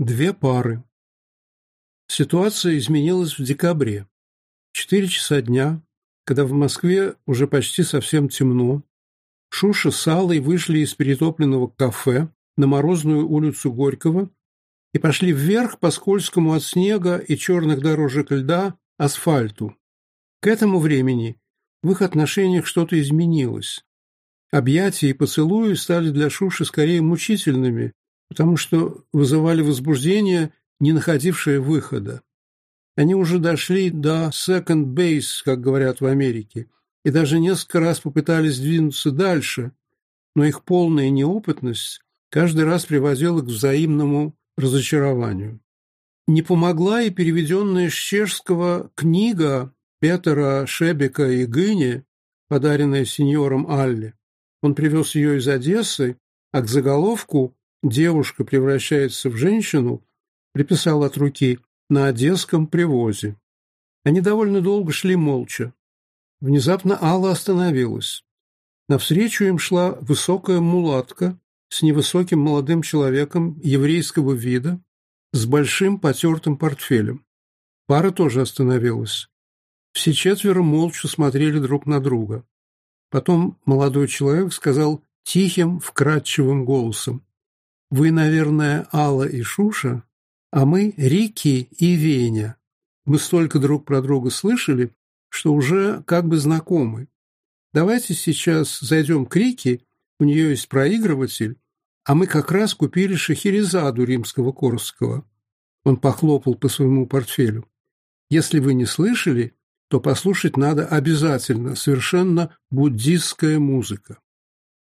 Две пары. Ситуация изменилась в декабре. Четыре часа дня, когда в Москве уже почти совсем темно, Шуша с Аллой вышли из перетопленного кафе на морозную улицу Горького и пошли вверх по скользкому от снега и черных дорожек льда асфальту. К этому времени в их отношениях что-то изменилось. Объятия и поцелуи стали для Шуши скорее мучительными, потому что вызывали возбуждение, не находившее выхода. Они уже дошли до second base, как говорят в Америке, и даже несколько раз попытались двинуться дальше, но их полная неопытность каждый раз приводила к взаимному разочарованию. Не помогла и переведенная с чешского книга Петера Шебека и Гыни, подаренная сеньором Алле. Он привез ее из Одессы, а к заголовку девушка превращается в женщину, приписал от руки на одесском привозе. Они довольно долго шли молча. Внезапно Алла остановилась. Навстречу им шла высокая мулатка с невысоким молодым человеком еврейского вида, с большим потертым портфелем. Пара тоже остановилась. Все четверо молча смотрели друг на друга. Потом молодой человек сказал тихим, вкрадчивым голосом. Вы, наверное, Алла и Шуша, а мы Рики и Веня. Мы столько друг про друга слышали, что уже как бы знакомы. Давайте сейчас зайдем к Рике, у нее есть проигрыватель, а мы как раз купили шахерезаду римского-корского». Он похлопал по своему портфелю. «Если вы не слышали, то послушать надо обязательно, совершенно буддистская музыка».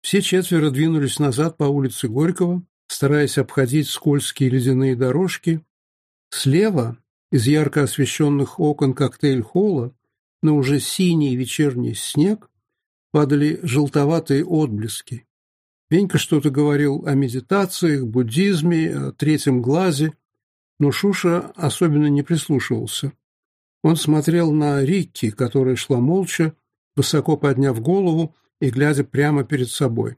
Все четверо двинулись назад по улице Горького, стараясь обходить скользкие ледяные дорожки. Слева, из ярко освещенных окон коктейль-холла, на уже синий вечерний снег падали желтоватые отблески. Венька что-то говорил о медитациях, буддизме, о третьем глазе, но Шуша особенно не прислушивался. Он смотрел на Рикки, которая шла молча, высоко подняв голову и глядя прямо перед собой.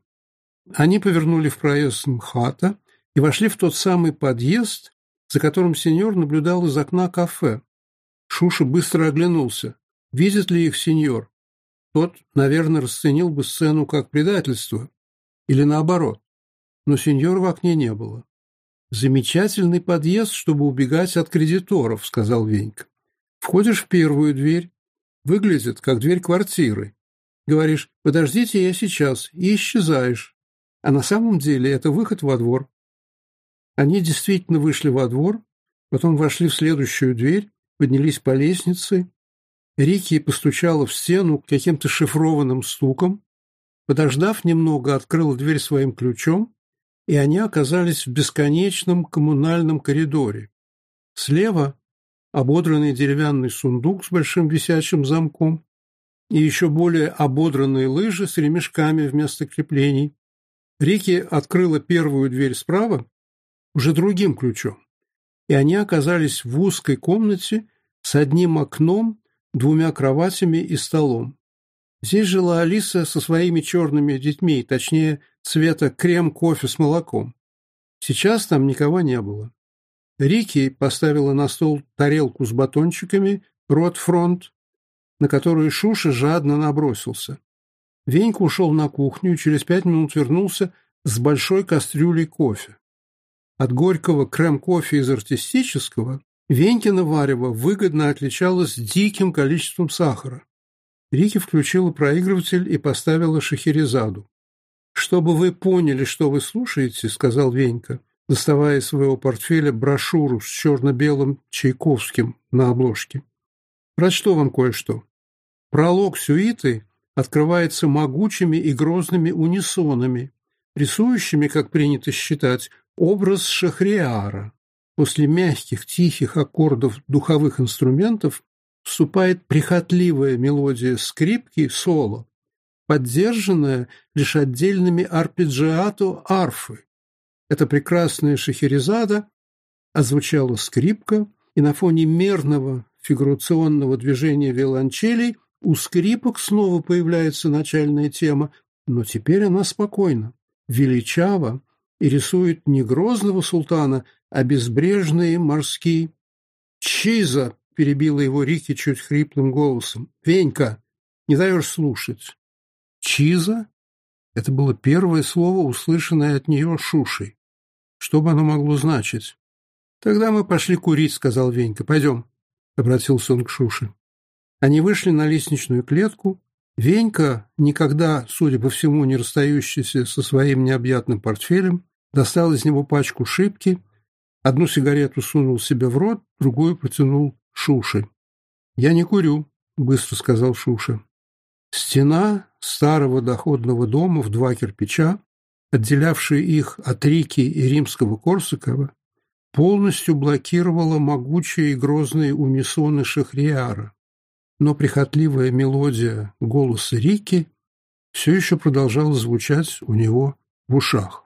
Они повернули в проезд МХАТа и вошли в тот самый подъезд, за которым сеньор наблюдал из окна кафе. Шуша быстро оглянулся. Видит ли их сеньор? Тот, наверное, расценил бы сцену как предательство. Или наоборот. Но сеньор в окне не было. «Замечательный подъезд, чтобы убегать от кредиторов», — сказал Венька. «Входишь в первую дверь. Выглядит, как дверь квартиры. Говоришь, подождите, я сейчас, и исчезаешь а на самом деле это выход во двор. Они действительно вышли во двор, потом вошли в следующую дверь, поднялись по лестнице. Рики постучала в стену каким-то шифрованным стуком, подождав немного, открыла дверь своим ключом, и они оказались в бесконечном коммунальном коридоре. Слева — ободранный деревянный сундук с большим висячим замком и еще более ободранные лыжи с ремешками вместо креплений. Рики открыла первую дверь справа уже другим ключом, и они оказались в узкой комнате с одним окном, двумя кроватями и столом. Здесь жила Алиса со своими черными детьми, точнее, цвета крем-кофе с молоком. Сейчас там никого не было. Рики поставила на стол тарелку с батончиками, рот-фронт, на которую Шуша жадно набросился. Венька ушел на кухню и через пять минут вернулся с большой кастрюлей кофе. От горького крем-кофе из артистического Венькина варево выгодно отличалось диким количеством сахара. Рики включила проигрыватель и поставила шахерезаду. «Чтобы вы поняли, что вы слушаете», — сказал Венька, доставая из своего портфеля брошюру с черно-белым Чайковским на обложке. «Прочту вам кое-что. Пролог сюиты открывается могучими и грозными унисонами, рисующими, как принято считать, образ Шахриара. После мягких, тихих аккордов духовых инструментов вступает прихотливая мелодия скрипки соло, поддержанная лишь отдельными арпеджиато арфы. Это прекрасная шахерезада, озвучала скрипка, и на фоне мерного фигурационного движения виолончелей – у скрипок снова появляется начальная тема, но теперь она спокойна, величава и рисует не грозного султана, а безбрежные морские. «Чиза!» — перебила его Рики чуть хриплым голосом. «Венька, не даешь слушать». «Чиза?» — это было первое слово, услышанное от нее Шушей. Что бы оно могло значить? «Тогда мы пошли курить», — сказал Венька. «Пойдем», — обратился он к Шуше. Они вышли на лестничную клетку. Венька, никогда, судя по всему, не расстающийся со своим необъятным портфелем, достал из него пачку шибки, одну сигарету сунул себе в рот, другую протянул Шуше. «Я не курю», — быстро сказал Шуша. Стена старого доходного дома в два кирпича, отделявшая их от Рики и римского Корсакова, полностью блокировала могучие и грозные унисоны Шахриара но прихотливая мелодия голоса Рики все еще продолжала звучать у него в ушах.